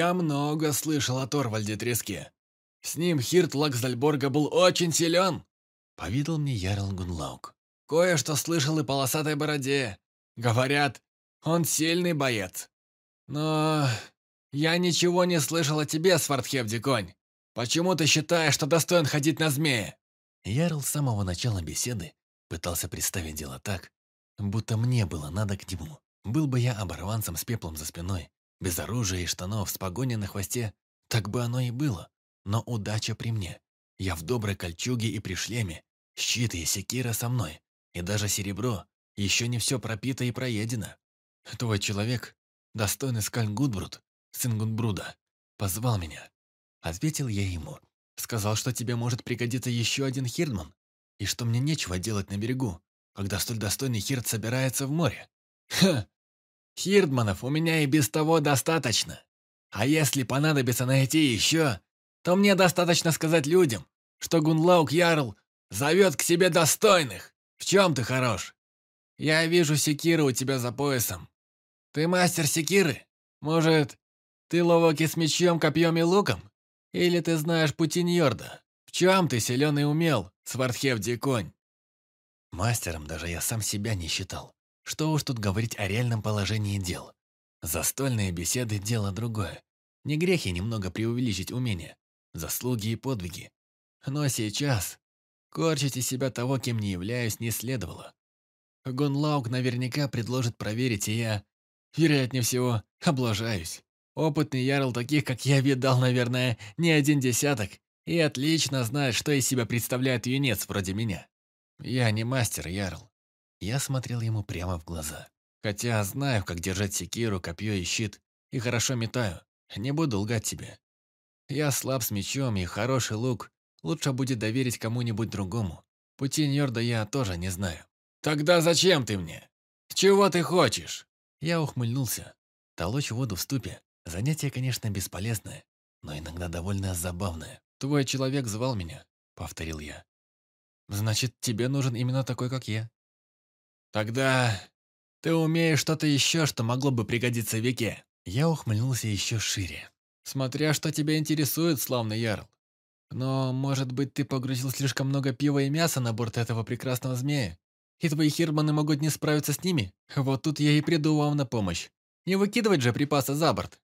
Я много слышал о Торвальде Треске. С ним Хирт Лаксдальборга был очень силен, повидал мне Ярл Гунлаук. Кое-что слышал и полосатой бороде. Говорят, он сильный боец. Но я ничего не слышал о тебе, Свардхевди конь. Почему ты считаешь, что достоин ходить на змея? Ярл с самого начала беседы пытался представить дело так, будто мне было надо к нему. Был бы я оборванцем с пеплом за спиной, без оружия и штанов, с погоней на хвосте, так бы оно и было. Но удача при мне. Я в доброй кольчуге и при шлеме, щит и секира со мной, и даже серебро, еще не все пропито и проедено. Твой человек, достойный Скальн Гудбруд, сын Гудбруда, позвал меня. Ответил я ему. Сказал, что тебе может пригодиться еще один Хирдман, и что мне нечего делать на берегу, когда столь достойный Хирд собирается в море. Ха! Хирдманов у меня и без того достаточно. А если понадобится найти еще, то мне достаточно сказать людям, что Гунлаук Ярл зовет к себе достойных. В чем ты хорош? Я вижу секиру у тебя за поясом. Ты мастер секиры? Может, ты ловок и с мечом, копьем и луком? Или ты знаешь пути Ньорда? В чем ты силен и умел, Свардхевди конь? Мастером даже я сам себя не считал. Что уж тут говорить о реальном положении дел. Застольные беседы – дело другое. Не грех и немного преувеличить умения, заслуги и подвиги. Но сейчас корчить из себя того, кем не являюсь, не следовало. Гунлаук наверняка предложит проверить, и я, вероятнее всего, облажаюсь. Опытный ярл таких, как я, видал, наверное, не один десяток, и отлично знает, что из себя представляет юнец вроде меня. Я не мастер, ярл. Я смотрел ему прямо в глаза. Хотя знаю, как держать секиру, копье и щит, и хорошо метаю. Не буду лгать тебе. Я слаб с мечом, и хороший лук лучше будет доверить кому-нибудь другому. Пути Ньорда я тоже не знаю. «Тогда зачем ты мне? Чего ты хочешь?» Я ухмыльнулся. Толочь воду в ступе Занятие, конечно, бесполезное, но иногда довольно забавное. «Твой человек звал меня», — повторил я. «Значит, тебе нужен именно такой, как я». «Тогда ты умеешь что-то еще, что могло бы пригодиться веке». Я ухмыльнулся еще шире. «Смотря, что тебя интересует, славный ярл. Но, может быть, ты погрузил слишком много пива и мяса на борт этого прекрасного змея, и твои хирманы могут не справиться с ними? Вот тут я и приду вам на помощь. Не выкидывать же припасы за борт».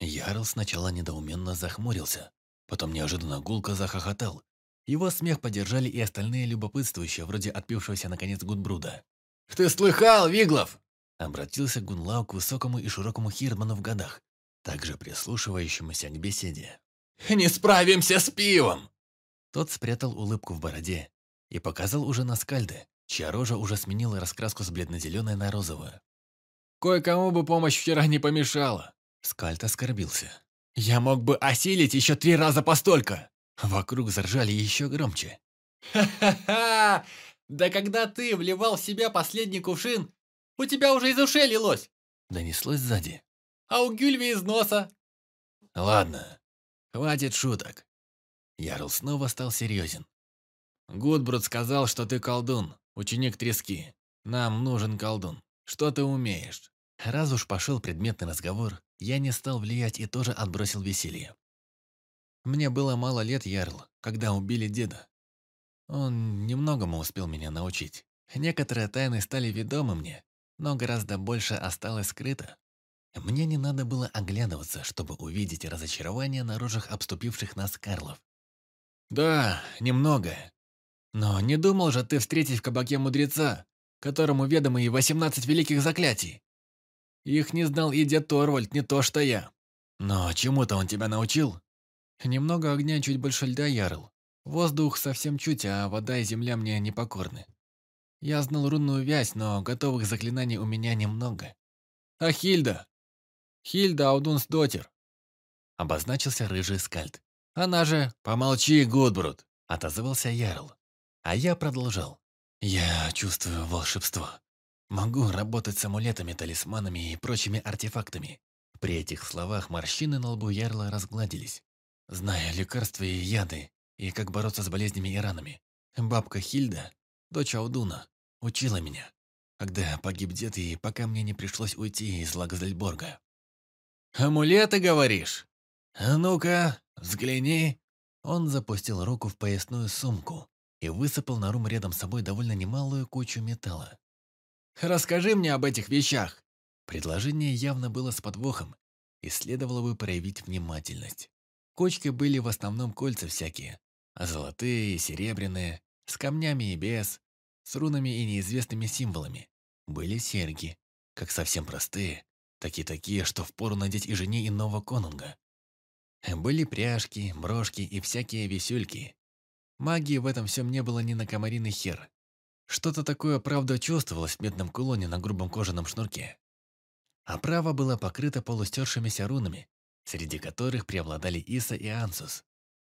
Ярл сначала недоуменно захмурился, потом неожиданно гулко захохотал. Его смех поддержали и остальные любопытствующие, вроде отпившегося наконец Гудбруда. «Ты слыхал, Виглов?» Обратился Гунлау к высокому и широкому Хирдману в годах, также прислушивающемуся к беседе. «Не справимся с пивом!» Тот спрятал улыбку в бороде и показал уже на скальды, чья рожа уже сменила раскраску с бледно-зеленой на розовую. «Кое-кому бы помощь вчера не помешала!» Скальт оскорбился. «Я мог бы осилить еще три раза постолько!» Вокруг заржали еще громче. «Ха-ха-ха! Да когда ты вливал в себя последний кувшин, у тебя уже из ушей лилось!» Донеслось сзади. «А у Гюльви из носа!» «Ладно, хватит шуток». Ярл снова стал серьезен. «Гудбруд сказал, что ты колдун, ученик трески. Нам нужен колдун. Что ты умеешь?» Раз уж пошел предметный разговор, я не стал влиять и тоже отбросил веселье. Мне было мало лет, Ярл, когда убили деда. Он немногому успел меня научить. Некоторые тайны стали ведомы мне, но гораздо больше осталось скрыто. Мне не надо было оглядываться, чтобы увидеть разочарование на рожах обступивших нас Карлов. «Да, немного. Но не думал же ты встретить в кабаке мудреца, которому ведомы и восемнадцать великих заклятий. Их не знал и дед Торвальд, не то что я. Но чему-то он тебя научил? Немного огня, чуть больше льда, Ярл. Воздух совсем чуть, а вода и земля мне непокорны. Я знал рунную вязь, но готовых заклинаний у меня немного. А Хильда? Хильда Аудунсдотер. Обозначился рыжий скальд. Она же... Помолчи, Гудбрут, отозвался Ярл. А я продолжал. Я чувствую волшебство. Могу работать с амулетами, талисманами и прочими артефактами. При этих словах морщины на лбу Ярла разгладились. Зная лекарства и яды, и как бороться с болезнями и ранами. Бабка Хильда, дочь Аудуна, учила меня, когда погиб дед и пока мне не пришлось уйти из Лагсдельборга. «Амулеты, говоришь? А ну-ка, взгляни!» Он запустил руку в поясную сумку и высыпал на рум рядом с собой довольно немалую кучу металла. «Расскажи мне об этих вещах!» Предложение явно было с подвохом, и следовало бы проявить внимательность. Кочки были в основном кольца всякие, золотые и серебряные, с камнями и без, с рунами и неизвестными символами. Были серьги, как совсем простые, так и такие, что впору надеть и жене иного конунга. Были пряжки, брошки и всякие висюльки. Магии в этом всем не было ни на комариный хер. Что-то такое, правда, чувствовалось в медном кулоне на грубом кожаном шнурке. Оправа была покрыта полустершимися рунами, среди которых преобладали Иса и Ансус.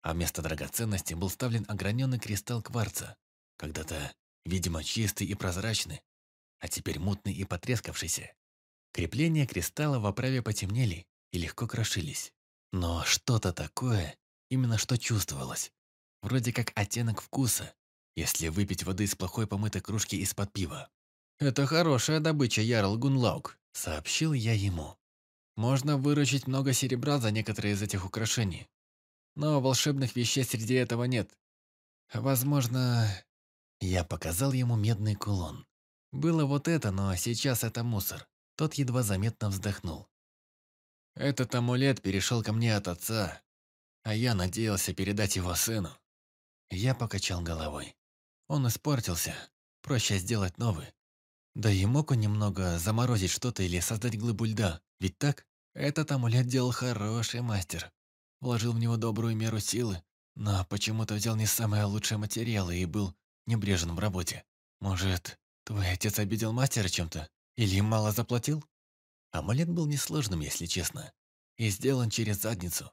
А вместо драгоценности был вставлен ограненный кристалл кварца, когда-то, видимо, чистый и прозрачный, а теперь мутный и потрескавшийся. Крепления кристалла в оправе потемнели и легко крошились. Но что-то такое именно что чувствовалось. Вроде как оттенок вкуса, если выпить воды из плохой помытой кружки из-под пива. «Это хорошая добыча, Ярл Гунлаук», — сообщил я ему. «Можно выручить много серебра за некоторые из этих украшений. Но волшебных вещей среди этого нет. Возможно...» Я показал ему медный кулон. Было вот это, но сейчас это мусор. Тот едва заметно вздохнул. Этот амулет перешел ко мне от отца, а я надеялся передать его сыну. Я покачал головой. Он испортился, проще сделать новый. Да и мог он немного заморозить что-то или создать глыбу льда, ведь так? Этот амулет делал хороший мастер. Вложил в него добрую меру силы, но почему-то взял не самые лучшие материалы и был небрежен в работе. Может, твой отец обидел мастера чем-то? Или им мало заплатил? Амулет был несложным, если честно, и сделан через задницу.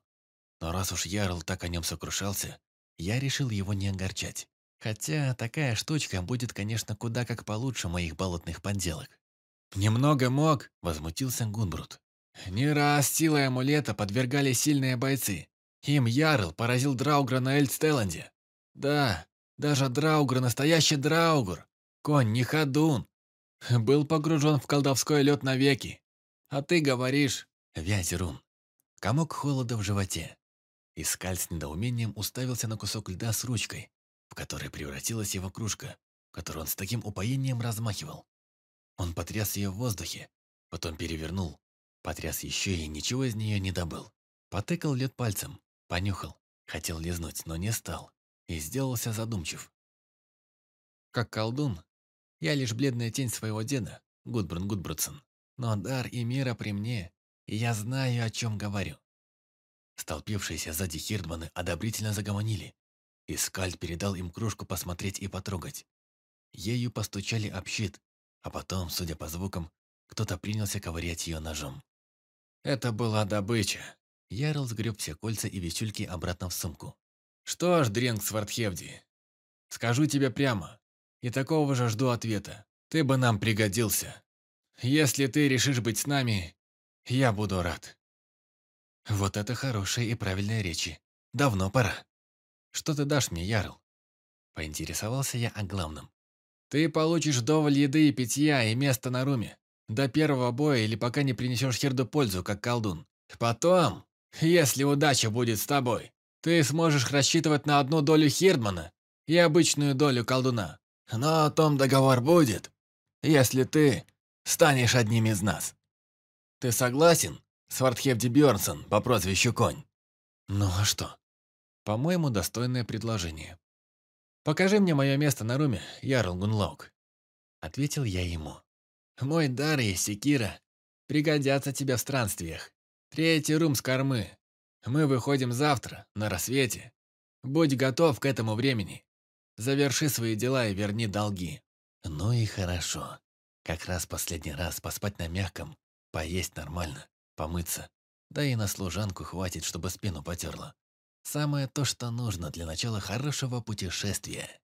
Но раз уж Ярл так о нем сокрушался, я решил его не огорчать. Хотя такая штучка будет, конечно, куда как получше моих болотных подделок. «Немного мог», — возмутился Гунбрут. «Не раз силой амулета подвергали сильные бойцы. Им Ярл поразил Драугра на Эльстеланде. Да, даже Драугр — настоящий Драугр. Конь не ходун. Был погружен в колдовской лед навеки. А ты говоришь, Вязерун. Комок холода в животе. Искаль с недоумением уставился на кусок льда с ручкой, в которой превратилась его кружка, которую он с таким упоением размахивал. Он потряс ее в воздухе, потом перевернул, потряс еще и ничего из нее не добыл. Потыкал лед пальцем, понюхал, хотел лизнуть, но не стал, и сделался задумчив. Как колдун, я лишь бледная тень своего деда, Гудбрун Гудбрудсон. Но дар и мира при мне, и я знаю, о чем говорю. Столпившиеся сзади Хирдманы одобрительно загомонили, и Скальд передал им кружку посмотреть и потрогать. Ею постучали об щит, а потом, судя по звукам, кто-то принялся ковырять ее ножом. Это была добыча. Ярл сгреб все кольца и вещульки обратно в сумку. «Что ж, Дренг Свардхевди, скажу тебе прямо, и такого же жду ответа. Ты бы нам пригодился. Если ты решишь быть с нами, я буду рад. Вот это хорошие и правильные речи. Давно пора. Что ты дашь мне, Ярл? Поинтересовался я о главном. Ты получишь вдоволь еды и питья и место на руме. До первого боя или пока не принесешь Херду пользу, как колдун. Потом, если удача будет с тобой, ты сможешь рассчитывать на одну долю Хирдмана и обычную долю колдуна. Но о том договор будет, если ты станешь одним из нас. Ты согласен, Свардхевди Бjörnсон по прозвищу Конь? Ну а что? По-моему, достойное предложение. «Покажи мне мое место на руме, Ярл Гунлаук», — ответил я ему. «Мой дар и секира пригодятся тебе в странствиях. Третий рум с кормы. Мы выходим завтра, на рассвете. Будь готов к этому времени. Заверши свои дела и верни долги». Ну и хорошо. Как раз последний раз поспать на мягком, поесть нормально, помыться. Да и на служанку хватит, чтобы спину потерла. Самое то, что нужно для начала хорошего путешествия.